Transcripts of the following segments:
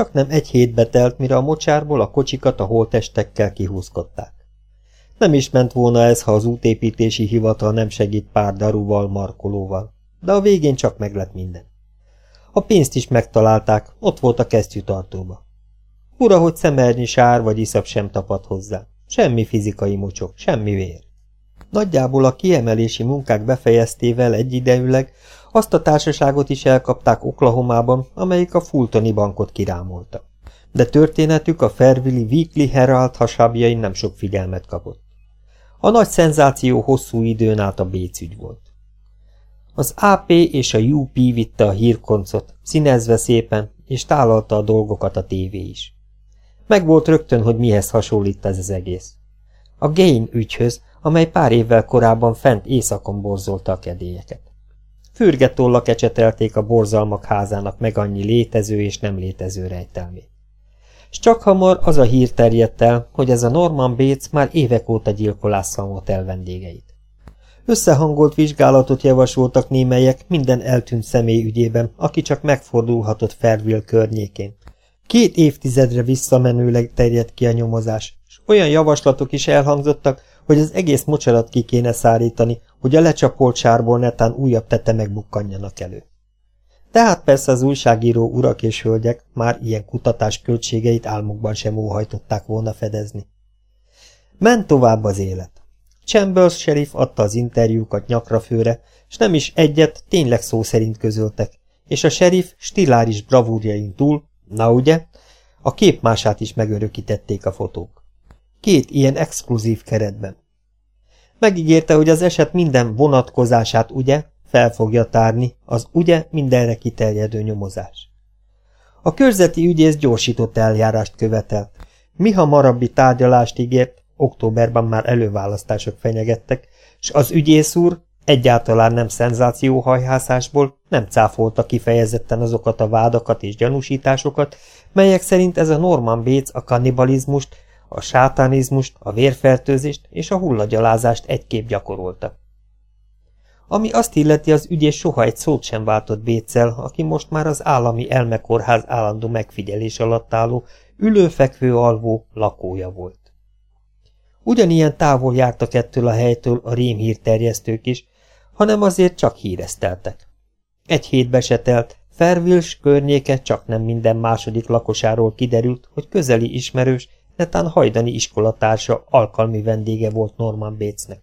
Csak nem egy hétbe telt, mire a mocsárból a kocsikat a holtestekkel kihúzkodták. Nem is ment volna ez, ha az útépítési hivatal nem segít pár daruval, markolóval, de a végén csak meglett minden. A pénzt is megtalálták, ott volt a kesztyűtartóba. Ura, hogy szemernyi sár vagy iszap sem tapad hozzá. Semmi fizikai mocsok, semmi vér. Nagyjából a kiemelési munkák befejeztével egyidejűleg azt a társaságot is elkapták Oklahomában, amelyik a Fultoni bankot kirámolta. De történetük a Fairville Weekly Herald hasábjain nem sok figyelmet kapott. A nagy szenzáció hosszú időn át a Bécügy volt. Az AP és a UP vitte a hírkoncot, színezve szépen, és tálalta a dolgokat a tévé is. Megvolt rögtön, hogy mihez hasonlít ez az egész. A Gain ügyhöz, amely pár évvel korábban fent éjszakon borzolta a kedélyeket. Fürgetollak ecsetelték a borzalmak házának meg annyi létező és nem létező rejtelmét. S csak hamar az a hír terjedt el, hogy ez a Norman Bates már évek óta gyilkolásszal el vendégeit. Összehangolt vizsgálatot javasoltak némelyek minden eltűnt személy ügyében, aki csak megfordulhatott Fairville környékén. Két évtizedre visszamenőleg terjedt ki a nyomozás, és olyan javaslatok is elhangzottak, hogy az egész mocsarat ki kéne szárítani, hogy a lecsapolt sárból netán újabb tetemek bukkanjanak elő. Tehát persze az újságíró urak és hölgyek már ilyen kutatás költségeit álmukban sem óhajtották volna fedezni. Ment tovább az élet. Chambers sheriff adta az interjúkat nyakrafőre, és nem is egyet, tényleg szó szerint közöltek, és a sheriff stiláris bravúrjain túl, na ugye, a képmását is megörökítették a fotók. Két ilyen exkluzív keretben. Megígérte, hogy az eset minden vonatkozását ugye fel fogja tárni, az ugye mindenre kiterjedő nyomozás. A körzeti ügyész gyorsított eljárást követelt. Mi hamarabbi tárgyalást ígért, októberben már előválasztások fenyegettek, s az ügyész úr egyáltalán nem szenzációhajhászásból nem cáfolta kifejezetten azokat a vádakat és gyanúsításokat, melyek szerint ez a Norman Bates a kannibalizmust, a sátánizmust, a vérfertőzést és a hullagyalázást egyképp gyakorolta. Ami azt illeti, az ügyés soha egy szót sem váltott Béccel, aki most már az állami elmekórház állandó megfigyelés alatt álló, ülőfekvő alvó lakója volt. Ugyanilyen távol jártak ettől a helytől a rémhírterjesztők is, hanem azért csak hírezteltek. Egy hétbe se telt, Fervils környéke csak nem minden második lakosáról kiderült, hogy közeli ismerős, netán hajdani iskolatársa, alkalmi vendége volt Norman Batesnek.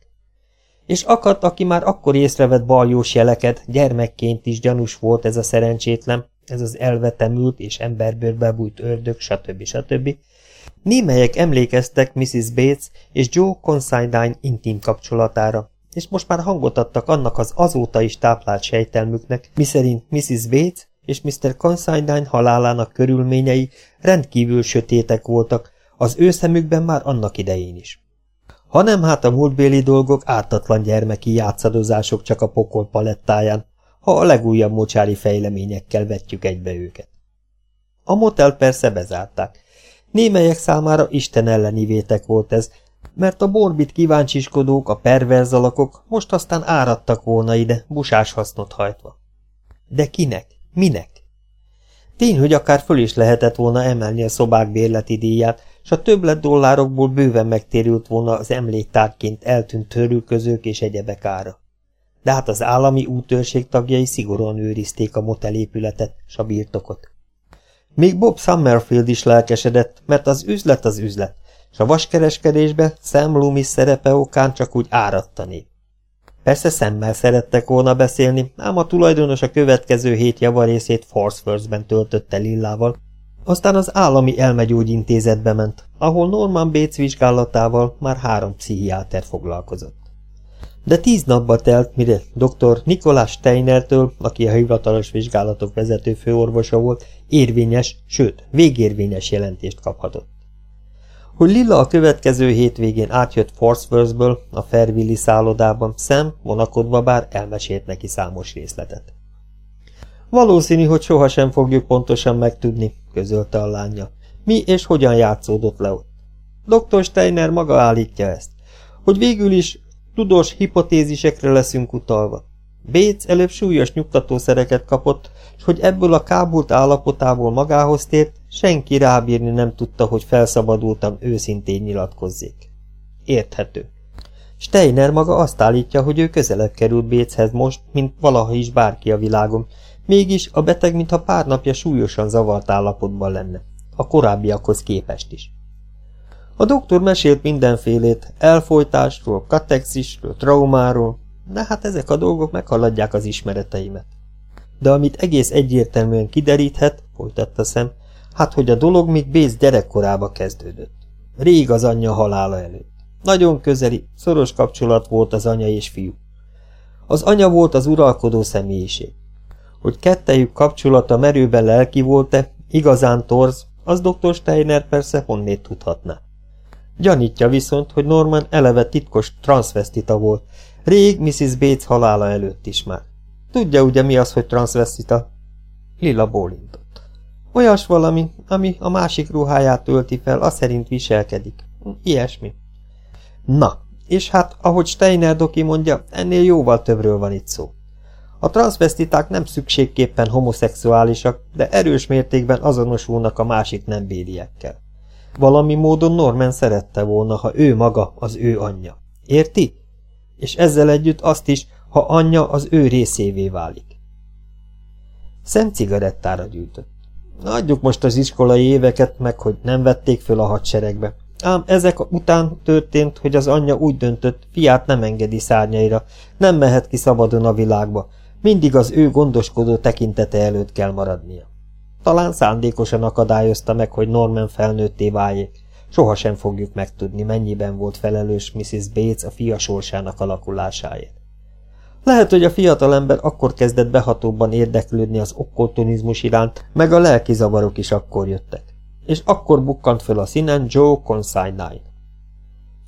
És akadt, aki már akkor észrevett baljós jeleket, gyermekként is gyanús volt ez a szerencsétlen, ez az elvetemült és emberbőrbe bújt ördög, stb. stb. Némelyek emlékeztek Mrs. Bates és Joe Considine intim kapcsolatára, és most már hangot adtak annak az azóta is táplált sejtelmüknek, miszerint Mrs. Bates és Mr. Considine halálának körülményei rendkívül sötétek voltak, az ő szemükben már annak idején is. Hanem hát a múltbéli dolgok ártatlan gyermeki játszadozások csak a pokol palettáján, ha a legújabb mocsári fejleményekkel vetjük egybe őket. A motel persze bezárták. Némelyek számára Isten elleni vétek volt ez, mert a borbit kíváncsiskodók, a perverz alakok most aztán áradtak volna ide, busás hasznot hajtva. De kinek? Minek? Tény, hogy akár föl is lehetett volna emelni a szobák bérleti díját, s a többlet dollárokból bőven megtérült volna az emléktárként eltűnt törülközők és egyebek ára. De hát az állami útőrség tagjai szigorúan őrizték a motelépületet s a birtokot. Még Bob Summerfield is lelkesedett, mert az üzlet az üzlet, s a vaskereskedésbe Sam Loomis szerepe okán csak úgy áradt a nép. Persze szemmel szerettek volna beszélni, ám a tulajdonos a következő hét javarészét Forsworth-ben töltötte Lillával, aztán az állami elmegyógyintézetbe ment, ahol Norman Bates vizsgálatával már három pszichiáter foglalkozott. De tíz napba telt, mire dr. Nikolás Steinertől, aki a hivatalos vizsgálatok vezető főorvosa volt, érvényes, sőt, végérvényes jelentést kaphatott. Hogy Lilla a következő hétvégén átjött Forsworthből a Fairvilli szállodában, Sam vonakodva bár elmesélt neki számos részletet. Valószínű, hogy sohasem fogjuk pontosan megtudni, közölte a lánya. Mi és hogyan játszódott le ott. Dr. Steiner maga állítja ezt, hogy végül is tudós hipotézisekre leszünk utalva. Bates előbb súlyos nyugtatószereket kapott, és hogy ebből a kábult állapotából magához tért, Senki rábírni nem tudta, hogy felszabadultam, őszintén nyilatkozzék. Érthető. Steiner maga azt állítja, hogy ő közelebb került Béchez most, mint valaha is bárki a világon, mégis a beteg, mintha pár napja súlyosan zavart állapotban lenne, a korábbiakhoz képest is. A doktor mesélt mindenfélét, elfolytásról, katexisről, traumáról, de hát ezek a dolgok meghaladják az ismereteimet. De amit egész egyértelműen kideríthet, folytatta szem, hát hogy a dolog még Bész gyerekkorába kezdődött. Rég az anyja halála előtt. Nagyon közeli, szoros kapcsolat volt az anya és fiú. Az anya volt az uralkodó személyiség. Hogy kettejük kapcsolata merőben lelki volt-e, igazán torz, az dr. Steiner persze honnét tudhatná. Gyanítja viszont, hogy Norman eleve titkos transvestita volt, rég Mrs. Bates halála előtt is már. Tudja ugye mi az, hogy transvestita? Lila bólintott. Olyas valami, ami a másik ruháját tölti fel, az szerint viselkedik. Ilyesmi. Na, és hát, ahogy Steiner doki mondja, ennél jóval többről van itt szó. A transvestiták nem szükségképpen homoszexuálisak, de erős mértékben azonosulnak a másik nembéliekkel. Valami módon Norman szerette volna, ha ő maga az ő anyja. Érti? És ezzel együtt azt is, ha anyja az ő részévé válik. Szent cigarettára gyűjtött. Adjuk most az iskolai éveket meg, hogy nem vették föl a hadseregbe. Ám ezek után történt, hogy az anyja úgy döntött, fiát nem engedi szárnyaira, nem mehet ki szabadon a világba, mindig az ő gondoskodó tekintete előtt kell maradnia. Talán szándékosan akadályozta meg, hogy Norman felnőtté váljék. Sohasem fogjuk megtudni, mennyiben volt felelős Mrs. Bates a fia sorsának alakulásáért. Lehet, hogy a fiatalember akkor kezdett behatóbban érdeklődni az okkultonizmus iránt, meg a lelki zavarok is akkor jöttek. És akkor bukkant föl a színen Joe Consignine.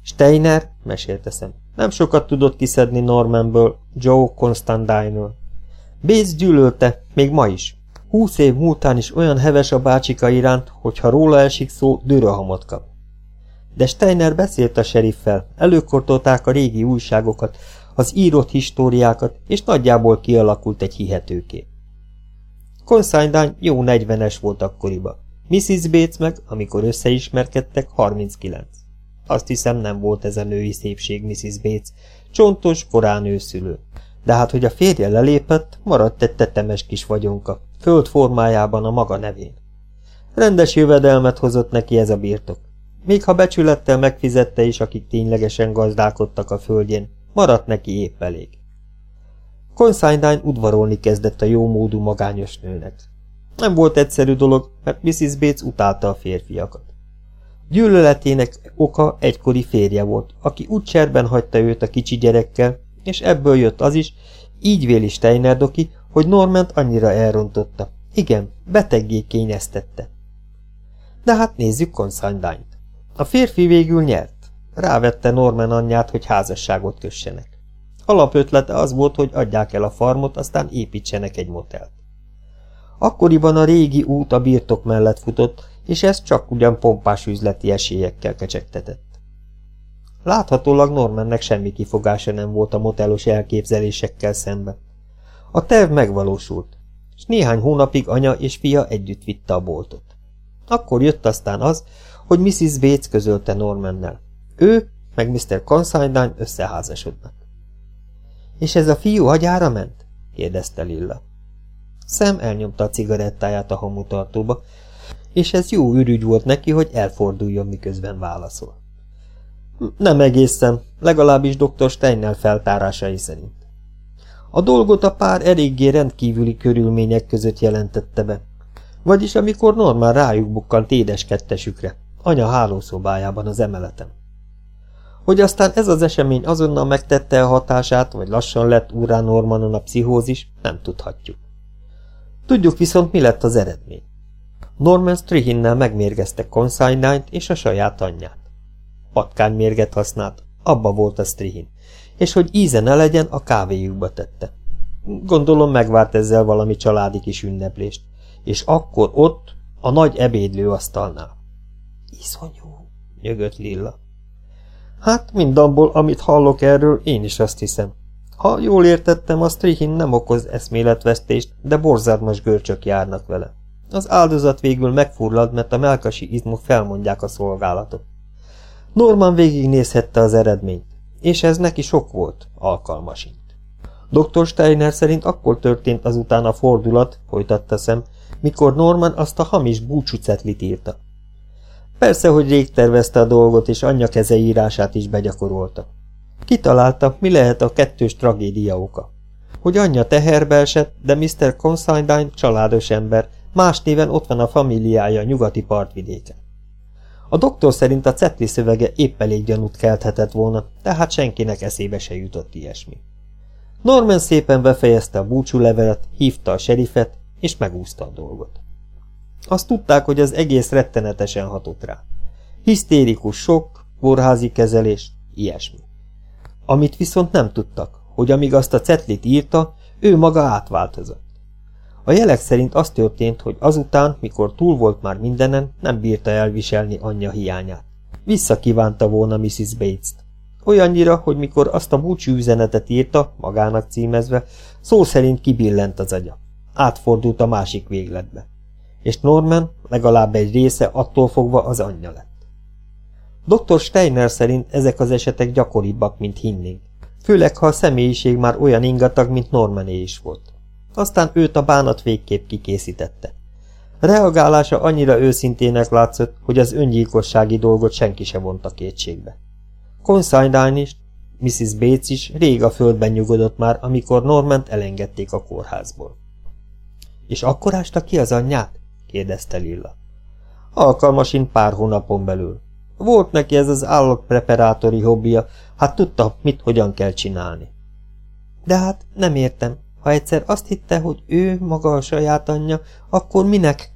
Steiner, mesélte szem, nem sokat tudott kiszedni Normanből, Joe Constantine-ről. Bates gyűlölte, még ma is. Húsz év múltán is olyan heves a bácsika iránt, hogy ha róla esik szó, dőröhamot kap. De Steiner beszélt a seriffel, előkortolták a régi újságokat, az írott históriákat, és nagyjából kialakult egy hihetőkép. Consignline jó negyvenes volt akkoriban. Mrs. Bates meg, amikor összeismerkedtek, 39. Azt hiszem nem volt ez a női szépség Mrs. Bates, csontos, korán őszülő. De hát, hogy a férje lelépett, maradt egy tetemes kis vagyonka, föld formájában a maga nevén. Rendes jövedelmet hozott neki ez a birtok. Még ha becsülettel megfizette is, akik ténylegesen gazdálkodtak a földjén, maradt neki épp elég. Consignine udvarolni kezdett a jómódú magányos nőnek. Nem volt egyszerű dolog, mert Mrs. Bates utálta a férfiakat. Gyűlöletének oka egykori férje volt, aki úgy cserben hagyta őt a kicsi gyerekkel, és ebből jött az is, így véli Steiner doki, hogy Normant annyira elrontotta. Igen, beteggé kényeztette. De hát nézzük Consignine-t. A férfi végül nyert. Rávette Norman anyját, hogy házasságot kössenek. Alapötlete az volt, hogy adják el a farmot, aztán építsenek egy motelt. Akkoriban a régi út a birtok mellett futott, és ez csak ugyan pompás üzleti esélyekkel kecsegtetett. Láthatólag Normannek semmi kifogása nem volt a motelos elképzelésekkel szemben. A terv megvalósult, és néhány hónapig anya és fia együtt vitte a boltot. Akkor jött aztán az, hogy Mrs. Bates közölte Normannel. Ő meg Mr. Considine összeházasodnak. És ez a fiú agyára ment? kérdezte Lilla. Szem elnyomta a cigarettáját a hamutartóba, és ez jó ürügy volt neki, hogy elforduljon, miközben válaszol. Nem egészen, legalábbis dr. Steiner feltárásai szerint. A dolgot a pár eléggé rendkívüli körülmények között jelentette be. Vagyis amikor normál rájuk bukkant édes kettesükre, anya hálószobájában az emeleten. Hogy aztán ez az esemény azonnal megtette a hatását, vagy lassan lett úrá Normanon a pszichózis, nem tudhatjuk. Tudjuk viszont, mi lett az eredmény. Norman Strihinnel megmérgezte consignine és a saját anyját. Patkánymérget használt, abba volt a Strihin, és hogy íze ne legyen, a kávéjukba tette. Gondolom megvárt ezzel valami családi kis ünneplést, és akkor ott, a nagy ebédlőasztalnál. Iszonyú, nyögött Lilla. Hát mindabból, amit hallok erről, én is azt hiszem. Ha jól értettem, a Strihin nem okoz eszméletvesztést, de borzadmas görcsök járnak vele. Az áldozat végül megfurlad, mert a melkasi izmok felmondják a szolgálatot. Norman végignézhette az eredményt, és ez neki sok volt, alkalmasint. Dr. Steiner szerint akkor történt azután a fordulat, folytatta szem, mikor Norman azt a hamis búcsúcetlit írta. Persze, hogy rég tervezte a dolgot, és anyja keze írását is begyakorolta. Kitalálta, mi lehet a kettős tragédia oka. Hogy anyja teherbe esett, de Mr. Considine családos ember, más néven ott van a familiája nyugati partvidéken. A doktor szerint a cetli szövege épp elég gyanút kelthetett volna, tehát senkinek eszébe se jutott ilyesmi. Norman szépen befejezte a búcsúlevelet, hívta a serifet, és megúszta a dolgot. Azt tudták, hogy az egész rettenetesen hatott rá. Hisztérikus sok, kórházi kezelés, ilyesmi. Amit viszont nem tudtak, hogy amíg azt a cetlit írta, ő maga átváltozott. A jelek szerint az történt, hogy azután, mikor túl volt már mindenen, nem bírta elviselni anyja hiányát. Visszakívánta volna Mrs. Bates-t. Olyannyira, hogy mikor azt a búcsú üzenetet írta, magának címezve, szó szerint kibillent az agya. Átfordult a másik végletbe. És Norman legalább egy része attól fogva az anyja lett. Dr. Steiner szerint ezek az esetek gyakoribbak, mint hinnénk, főleg ha a személyiség már olyan ingatag, mint Normané is volt. Aztán őt a bánat végképp kikészítette. Reagálása annyira őszintének látszott, hogy az öngyilkossági dolgot senki se vonta kétségbe. Considine is, Mrs. Bates is rég a földben nyugodott már, amikor Normant elengedték a kórházból. És akkor ásta ki az anyját? kérdezte Lilla. Alkalmasint pár hónapon belül. Volt neki ez az állatpreparátori hobbija, hát tudta, mit hogyan kell csinálni. De hát nem értem, ha egyszer azt hitte, hogy ő maga a saját anyja, akkor minek?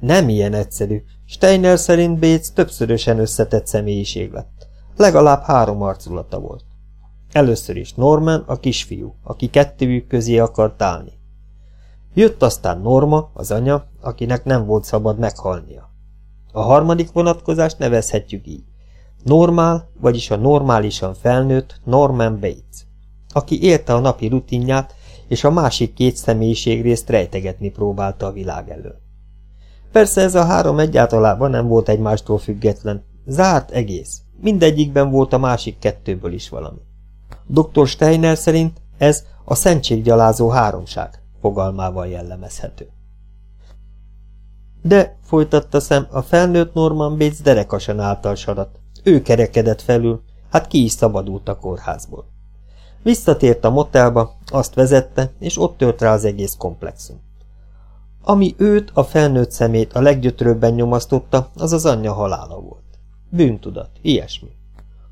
Nem ilyen egyszerű. Steiner szerint Bates többszörösen összetett személyiség lett. Legalább három arculata volt. Először is Norman, a kisfiú, aki kettőjük közé akart állni. Jött aztán Norma, az anya, akinek nem volt szabad meghalnia. A harmadik vonatkozást nevezhetjük így. Normál, vagyis a normálisan felnőtt Norman Bates, aki élte a napi rutinját, és a másik két személyiségrészt rejtegetni próbálta a világ elől. Persze ez a három egyáltalában nem volt egymástól független, zárt egész, mindegyikben volt a másik kettőből is valami. Dr. Steiner szerint ez a szentséggyalázó háromság fogalmával jellemezhető. De, folytatta szem, a felnőtt Norman Bates derekasan által sarat. Ő kerekedett felül, hát ki is szabadult a kórházból. Visszatért a motelba, azt vezette, és ott tört rá az egész komplexum. Ami őt, a felnőtt szemét a leggyötrőbben nyomasztotta, az az anyja halála volt. Bűntudat, ilyesmi.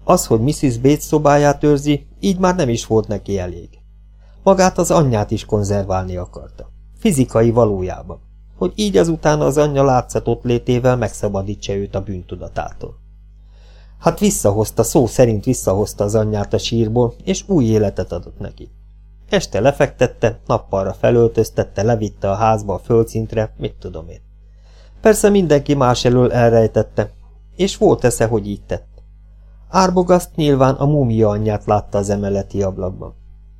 Az, hogy Mrs. Bates szobáját őrzi, így már nem is volt neki elég. Magát az anyját is konzerválni akarta. Fizikai valójában. Hogy így azután az anyja látszatot létével megszabadítsa őt a bűntudatától. Hát visszahozta, szó szerint visszahozta az anyját a sírból, és új életet adott neki. Este lefektette, nappalra felöltöztette, levitte a házba a földszintre, mit tudom én. Persze mindenki más elől elrejtette, és volt esze, hogy így tett. Árbogaszt nyilván a múmia anyját látta az emeleti ablakban.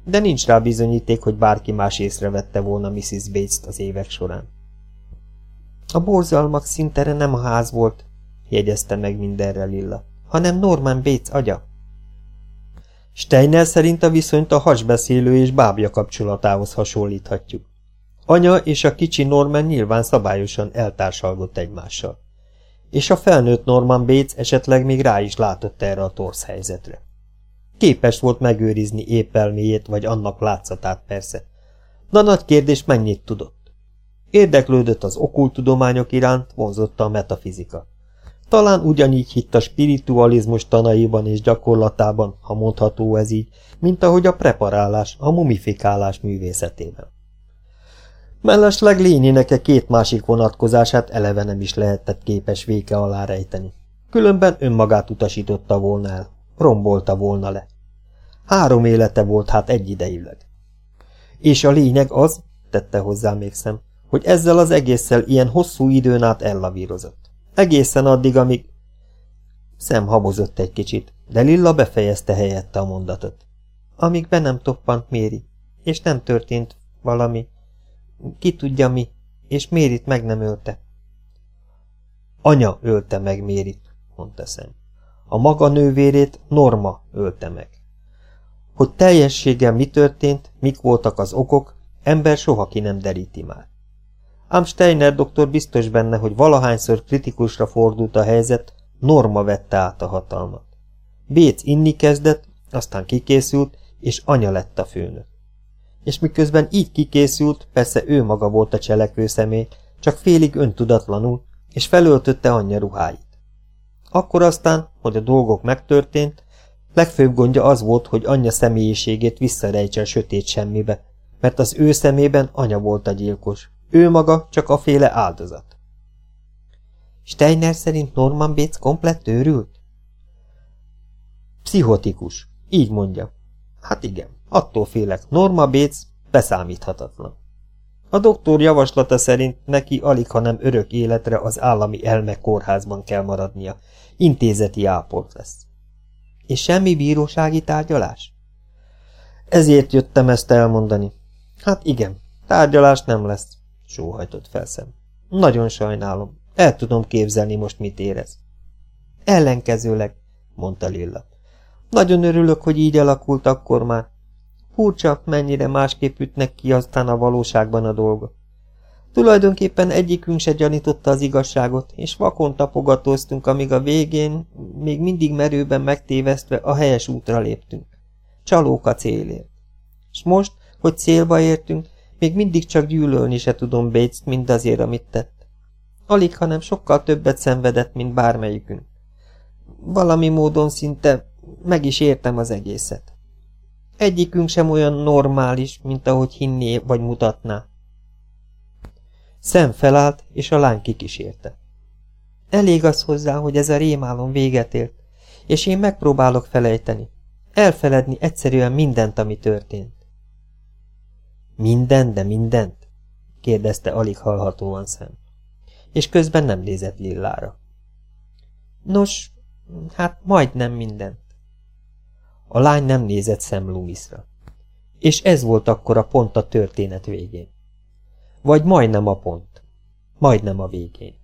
De nincs rá bizonyíték, hogy bárki más észrevette volna Mrs. Bates-t az évek során. A borzalmak szintere nem a ház volt, jegyezte meg mindenre Lilla hanem Norman Bates agya. Steiner szerint a viszonyt a hasbeszélő és bábja kapcsolatához hasonlíthatjuk. Anya és a kicsi Norman nyilván szabályosan eltársalgott egymással. És a felnőtt Norman Bates esetleg még rá is látott erre a torsz helyzetre. Képes volt megőrizni épp elméjét, vagy annak látszatát persze. Na nagy kérdés mennyit tudott? Érdeklődött az okultudományok iránt, vonzotta a metafizika. Talán ugyanígy hitt a spiritualizmus tanaiban és gyakorlatában, ha mondható ez így, mint ahogy a preparálás, a mumifikálás művészetében. Mellesleg lényének -e két másik vonatkozását eleve nem is lehetett képes véke alá rejteni. Különben önmagát utasította volna el, rombolta volna le. Három élete volt hát egyidejűleg. És a lényeg az, tette hozzá még szem, hogy ezzel az egésszel ilyen hosszú időn át ellavírozott. Egészen addig, amíg... Szem habozott egy kicsit, de Lilla befejezte helyette a mondatot. Amíg be nem toppant Méri, és nem történt valami, ki tudja mi, és Mérit meg nem ölte. Anya ölte meg Mérit, mondta szem. A maga nővérét Norma ölte meg. Hogy teljességgel mi történt, mik voltak az okok, ember soha ki nem deríti már. Ám Steiner doktor biztos benne, hogy valahányszor kritikusra fordult a helyzet, Norma vette át a hatalmat. Béc inni kezdett, aztán kikészült, és anya lett a főnök. És miközben így kikészült, persze ő maga volt a cselekvő személy, csak félig öntudatlanul, és felöltötte anyja ruháit. Akkor aztán, hogy a dolgok megtörtént, legfőbb gondja az volt, hogy anyja személyiségét visszarejtse a sötét semmibe, mert az ő szemében anya volt a gyilkos, ő maga csak a féle áldozat. Steiner szerint Norman Bates komplett őrült? Pszichotikus, így mondja. Hát igen, attól félek, Norma Bates beszámíthatatlan. A doktor javaslata szerint neki alig, hanem örök életre az állami elme kórházban kell maradnia. Intézeti ápolt lesz. És semmi bírósági tárgyalás? Ezért jöttem ezt elmondani. Hát igen, tárgyalás nem lesz, sóhajtott felszem. Nagyon sajnálom, el tudom képzelni most mit érez. Ellenkezőleg, mondta Lilla. Nagyon örülök, hogy így alakult akkor már. Furcsa, mennyire másképp ütnek ki aztán a valóságban a dolgok. Tulajdonképpen egyikünk se gyanította az igazságot, és vakon tapogatóztunk, amíg a végén, még mindig merőben megtévesztve a helyes útra léptünk. Csalók a célért. És most, hogy célba értünk, még mindig csak gyűlölni se tudom Bates-t mindazért, amit tett. Alig, hanem sokkal többet szenvedett, mint bármelyikünk. Valami módon szinte meg is értem az egészet. Egyikünk sem olyan normális, mint ahogy hinné vagy mutatná. Szem felállt, és a lány kikísérte. Elég az hozzá, hogy ez a rémálom véget ért, és én megpróbálok felejteni. Elfeledni egyszerűen mindent, ami történt. Minden, de mindent? kérdezte alig hallhatóan szem. És közben nem nézett Lillára. Nos, hát majdnem mindent. A lány nem nézett szem Louisra. És ez volt akkor a pont a történet végén. Vagy majdnem a pont. Majdnem a végén.